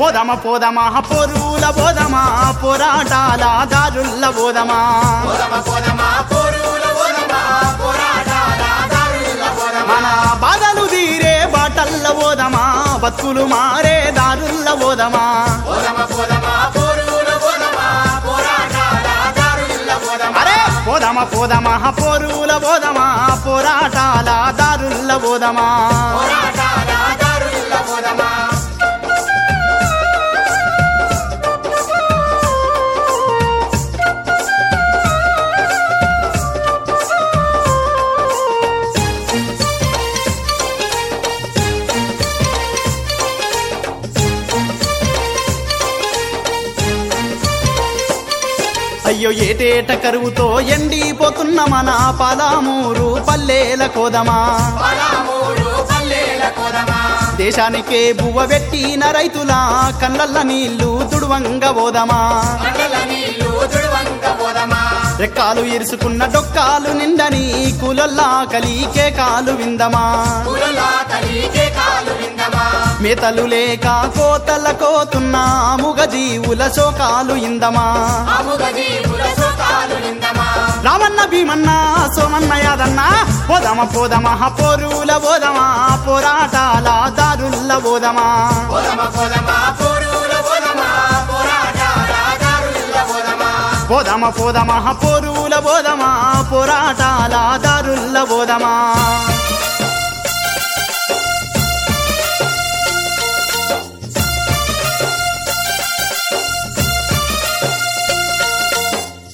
పోదమ పోదమా? పొరుల పోదమా పోరాటాల దారుల్ల పోదమా? దారుల పోదమ మన బాధలు తీరే బాటల్ల పోదమా బతుకులు మారే దారుల్ల పోదమా పోదమ పోదమ? పోరుల పోదమ పోరాటాల దారుల పోదమ అరే పోదమ పోదమా? పొరుల పోదమా పోరాటాల దారుల్ల పోదమా పోరాటాల దారుల పోదమ ఏటేట కరువుతో ఎండిపోతున్న మన పాలామూరు పల్లెల కోదమా? దేశానికే బువ్వ పెట్టిన రైతుల కళ్ళల్ల నీళ్ళు తుడువంగ పోదమా రెక్కాలు ఇరుసుకున్న డొక్కాలు నిండని కూలల్లా కలికే కాలు విందమా? మేతలు లేక కోతల కోతున్న ముగ జీవుల శోకాలు ఇందమా? అముగ రామన్న భీమన్న సోమన్న యాదన్న పోదమ పోదమ పోరుల పోదమా పోరాటాల దారుల్ల పోదమా పోదమ పోదమ పోరుల పోదమ పోరాటాల దారుల పోదమ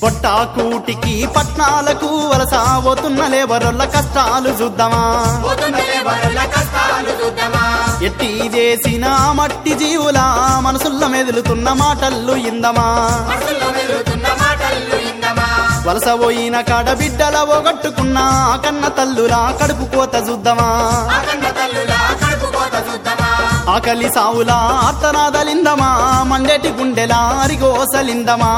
పొట్టాకూటికి పట్నాలకు వలస పోతున్న లేబరుల కష్టాలు చూద్దామా? పోతున్నలే బరుల కష్టాలు చూద్దామా? ఎట్టి చేసిన మట్టి జీవుల మనసుల్ల మెదులుతున్న మాటల్లు ఇందమా? వలస పోయిన కాడ బిడ్డల ఒగట్టుకున్న కన్న తల్లులా కడుపు కోత చూద్దామా? ఆకలి సావులా ఆర్తనాదలిందమా? మండేటి గుండెలా అరిగోసలిందమా?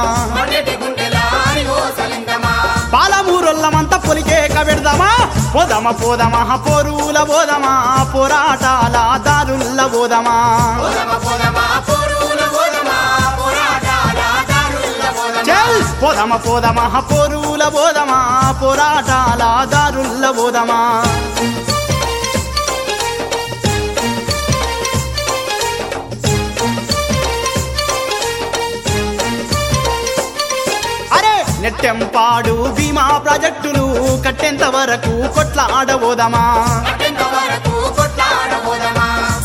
పాలమూరొల్లమంతా పొలికే కబెడదామా పోదమ పోదమా పోరుల పోదమా పోరాటాల దారుల్ల పోదమా? పోదమ పోదమ పోరుల పోదమ పోరాటాల దారుల పోదమ? నెట్టెంపాడు భీమా ప్రాజెక్టులు కట్టేంత వరకు కొట్లాడబోదమా?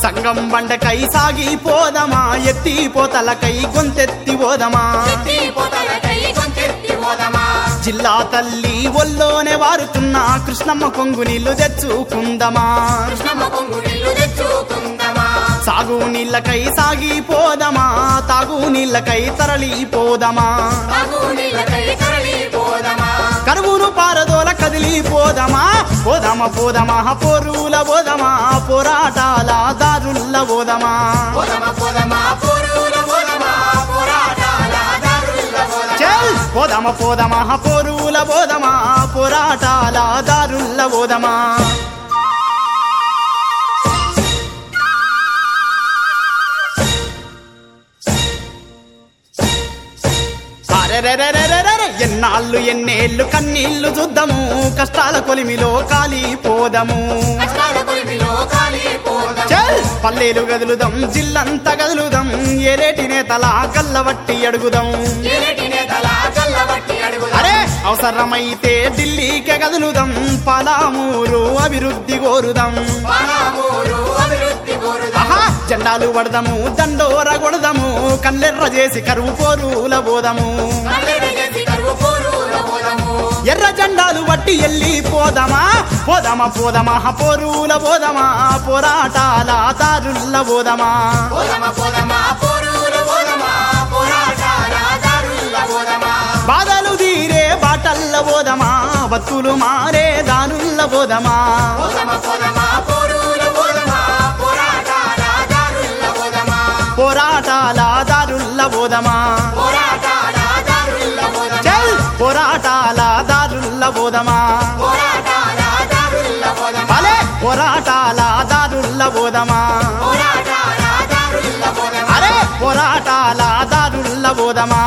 సంగం బండకై సాగిపోదమా? గొంతెత్తి ఎత్తి పోతలకై కొంచెత్తి పోదమా జిల్లా తల్లి ఒల్లోనే వారుతున్న కృష్ణమ్మ కొంగు నీళ్ళు తెచ్చుకుందమా? కృష్ణమ్మ కొంగు నీళ్ళు తెచ్చుకుందమా? సాగు నీళ్ళకై సాగిపోదమా? తాగు నీళ్ళకై తరలిపోదమా? తాగు నీళ్ళకై తరలి పోదమా కరువును పారదోల కదిలిపోదమా? పోదమ పోదమా పోరుల పోదమా? పోరాటాల దారుల్ల పోదమా? పోదమ పోదమ పోరుల పోదమ? పోరాటాల దారుల పోదమ? ఎన్నాళ్ళు ఎన్నేళ్ళు కన్నీళ్ళు చూద్దాము. కష్టాల కొలిమిలో కాలిపోదము. పల్లెలు గదులుదాం జిల్లంతా గదులుదాం. ఏరేటి నేతల గల్లబట్టి అడుగుదా. అరే అవసరమైతే ఢిల్లీకే గదులుదాం. పాలామూరు అభివృద్ధి కోరుదాం. జెండాలు పడదాము దండోర కొడదాము కల్లెర్ర చేసి కరువు పోరుల పోదము ఎర్ర జెండాలు పట్టి ఎల్లి పోదామా? పోదామా పోదామా పోరుల పోదామా పోరాటాల దారుల్ల పోదామా బాధలు తీరే బాటల్ల పోదమా బతుకులు మారే దారుల్ల పోదమా దారుల్ల చల్! పోరాటాల దారుల్ల పోదమా? పోరాటాల దారుల పోదమ భలే! పోరాటాల దారుల్ల దారుల అరే! పోరాటాల దారుల్ల పోదమా?